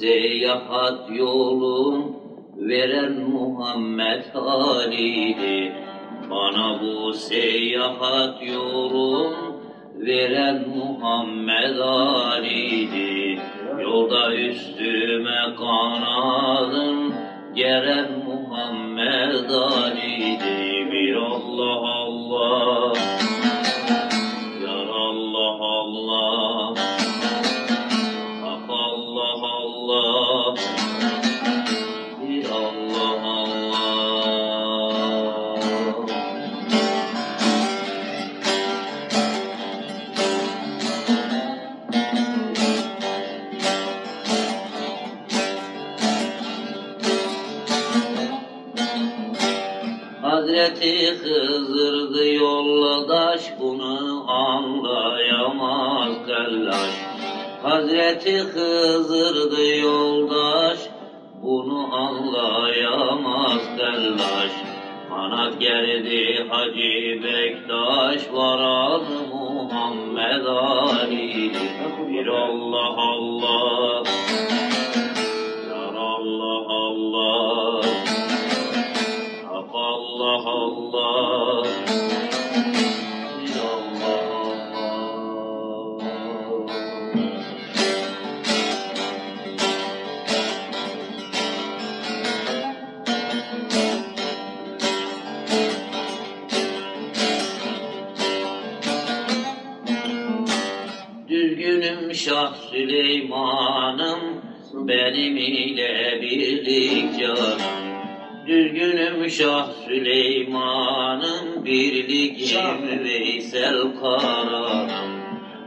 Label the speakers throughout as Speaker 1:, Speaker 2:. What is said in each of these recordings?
Speaker 1: seyahat yolun veren Muhammed Ali'dir. Bana bu seyahat yolun veren Muhammed Ali'dir. Yolda üstüme kanadın gelen Muhammed Ali'dir. Allah Bir Allah Allah. Hazreti Hızır'dı yoldaş bunu anlayamaz tellaş. Hazreti Hızır'dı yoldaş bunu anlayamaz tellaş. Kanat gerdi Hacı Bektaş varan Muhammed Ali. Bir Allah Allah, Yar Allah Allah. Hak Allah Allah Şah Süleyman'ım benim ile birlik canım Düzgünüm Şah Süleyman'ım birlikim Veysel Karan'ım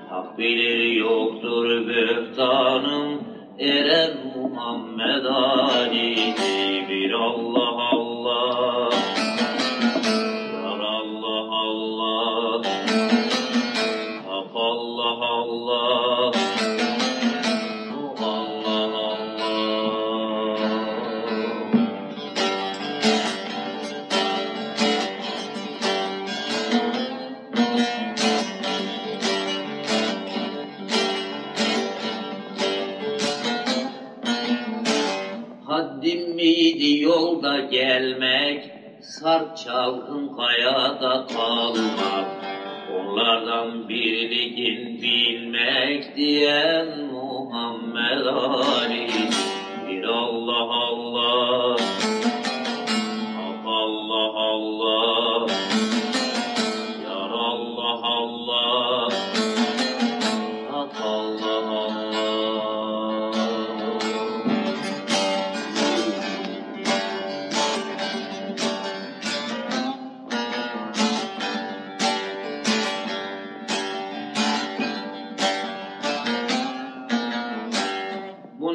Speaker 1: Hak bilir yoktur böhtanım Eren Muhammed Ali'di bir Allah Allah Yar Allah Allah Hak Allah Allah Haddim miydi yolda gelmek, sarp çalgın kayada kalmak, onlardan birliğin bilmek diyen Muhammed Ali. Bir Allah Allah,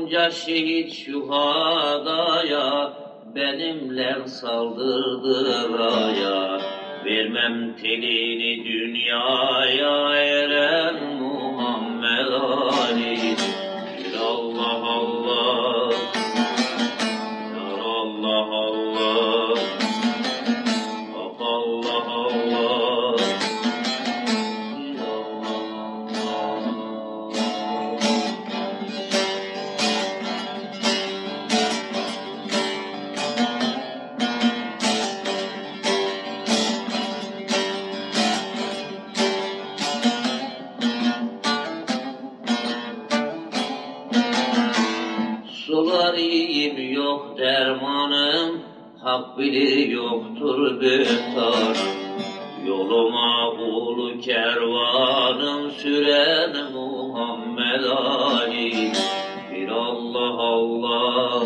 Speaker 1: Bunca şehit şuhadaya benimle saldırdı raya. Vermem telini dünyaya eren Muhammed Ali. Sularıyım yok dermanım, hak bilir yoktur böhtanım. Yoluma ulu kervanım süren Muhammed Ali. Bir Allah Allah,